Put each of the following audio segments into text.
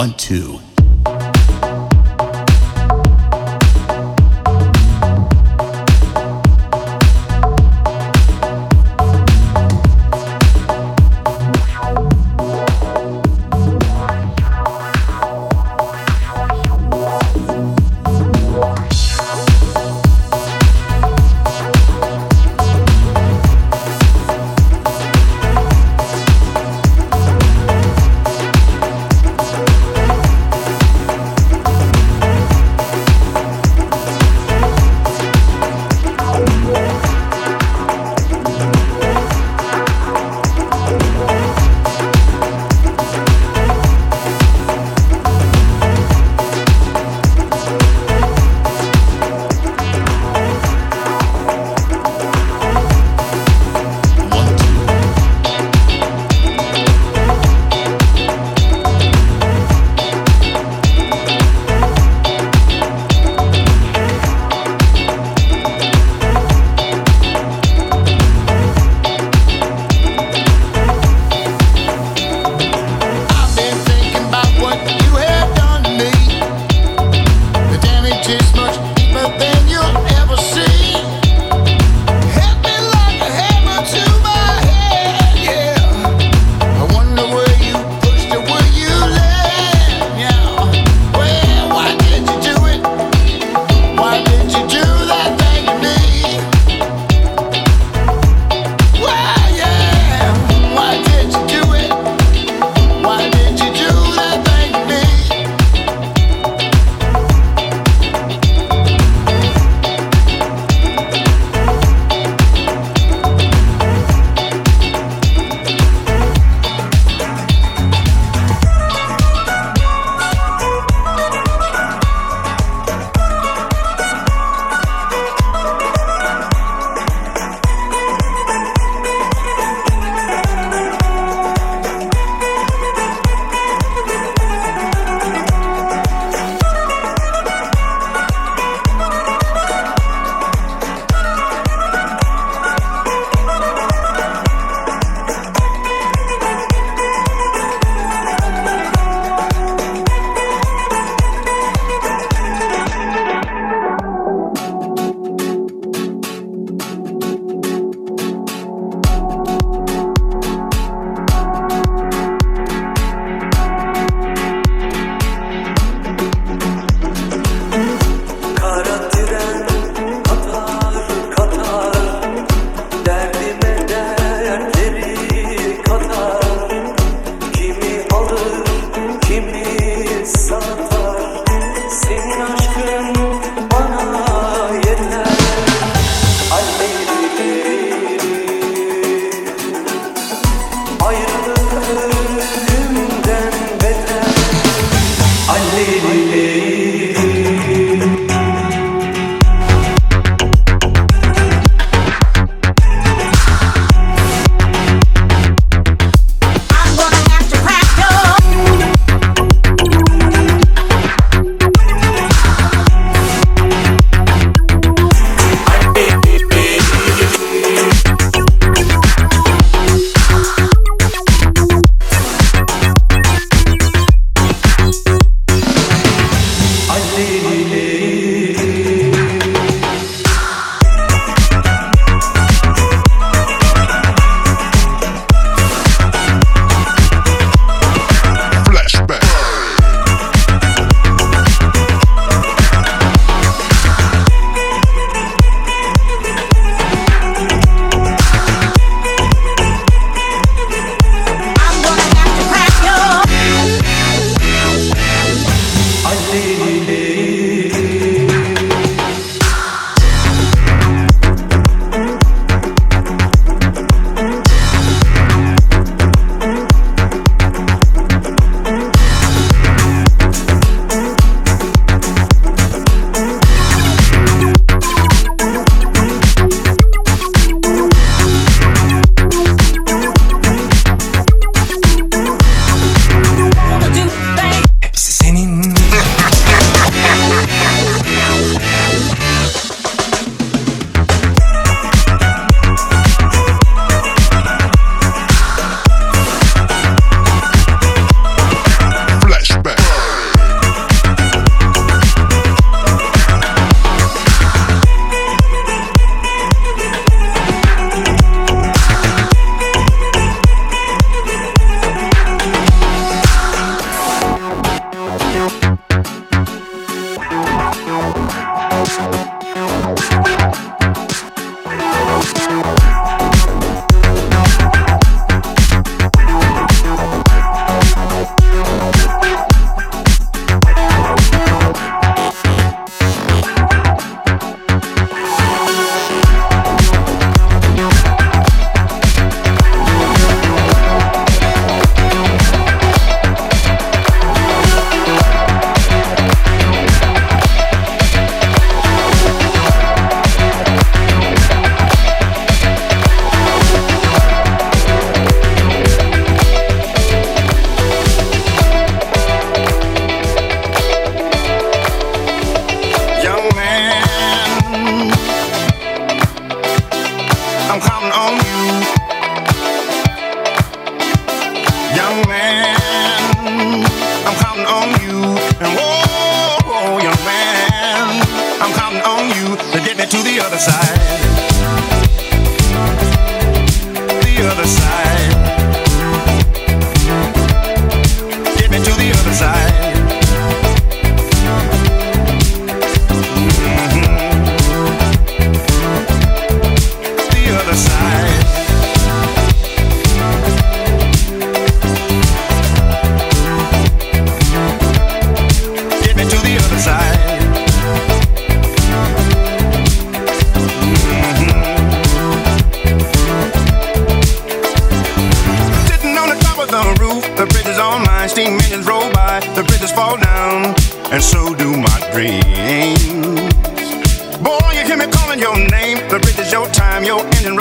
want to.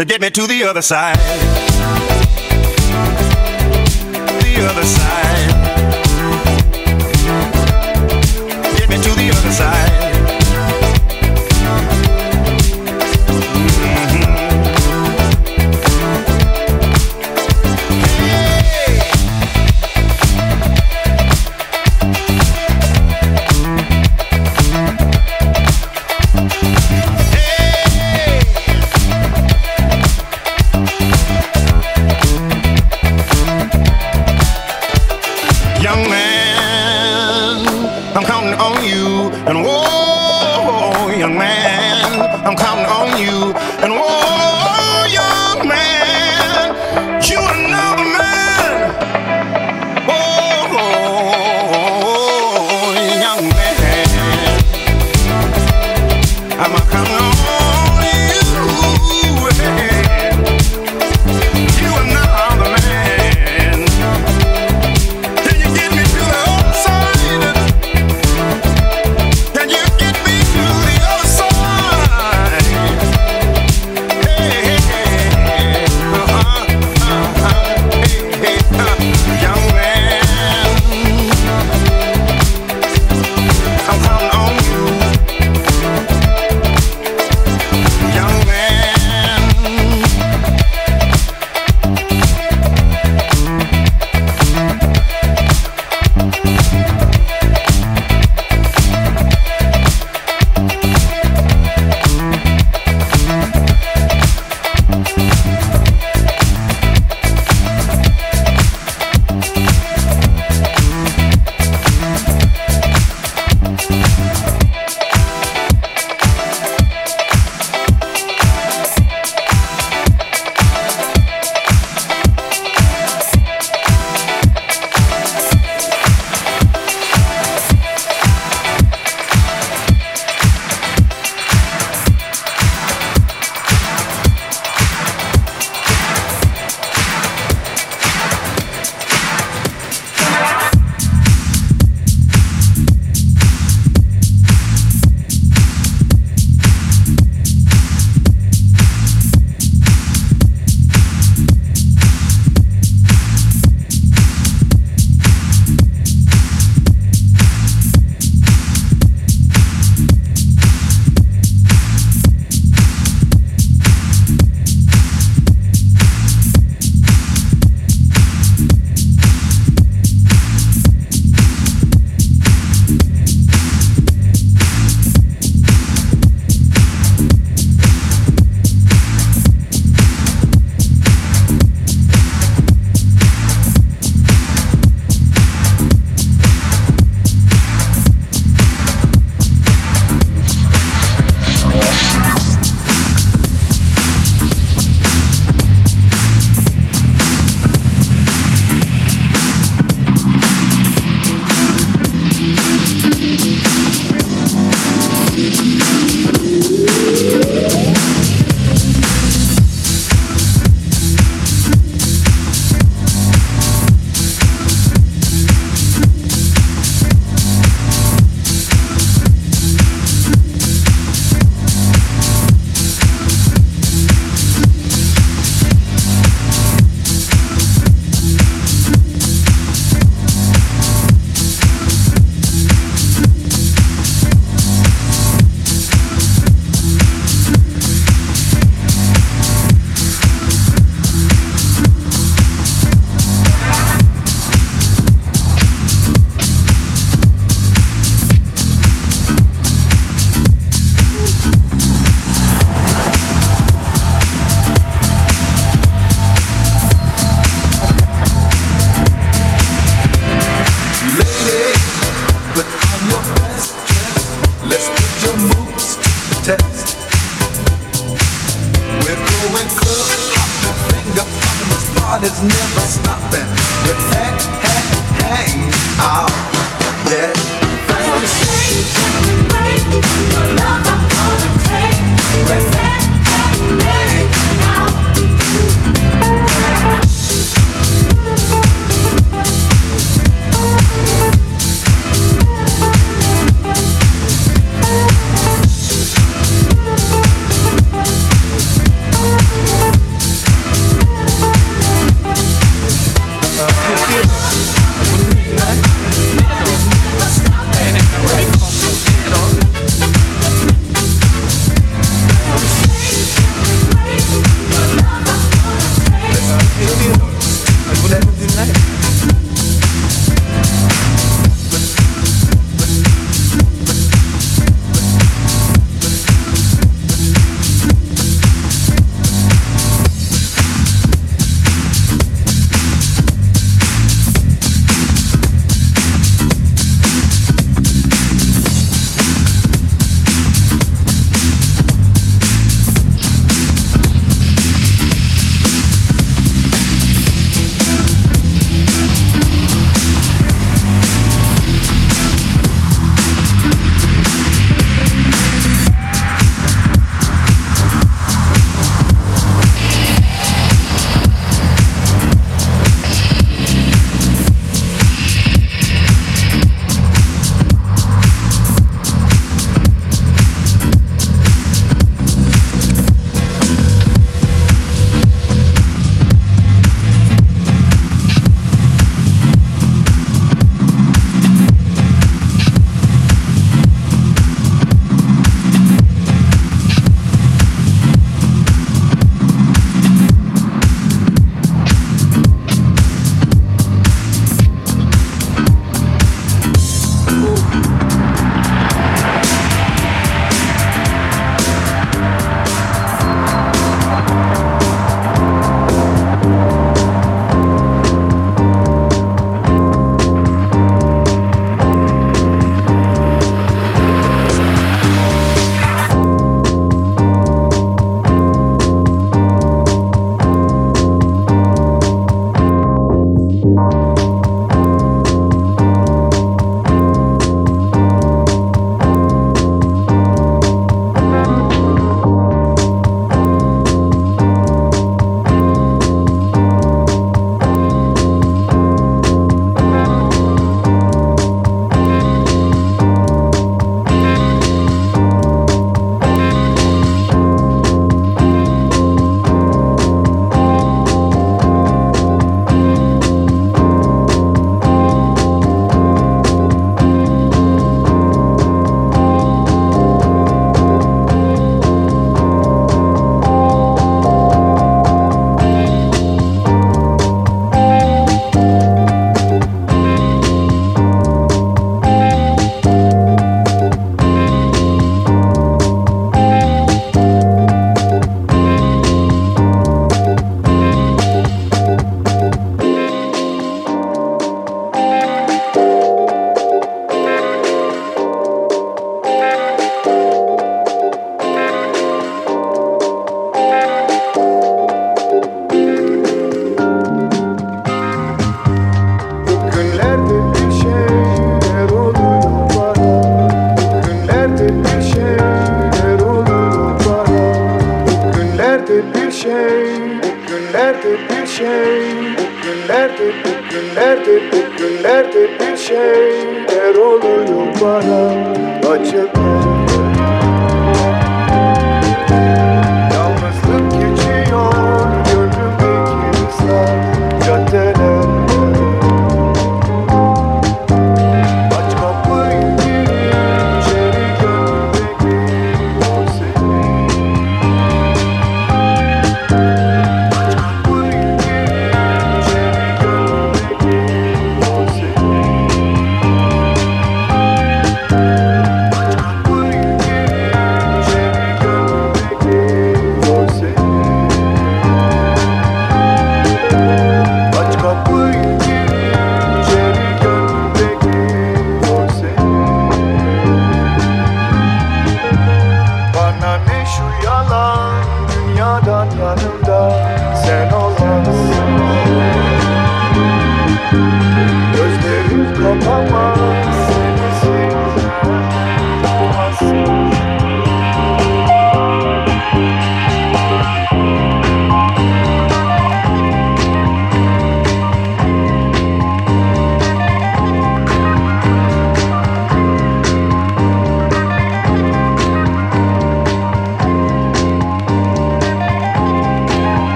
to get me to the other side. The other side. I'm counting on you. And whoa, young man, I'm counting on you. And whoa.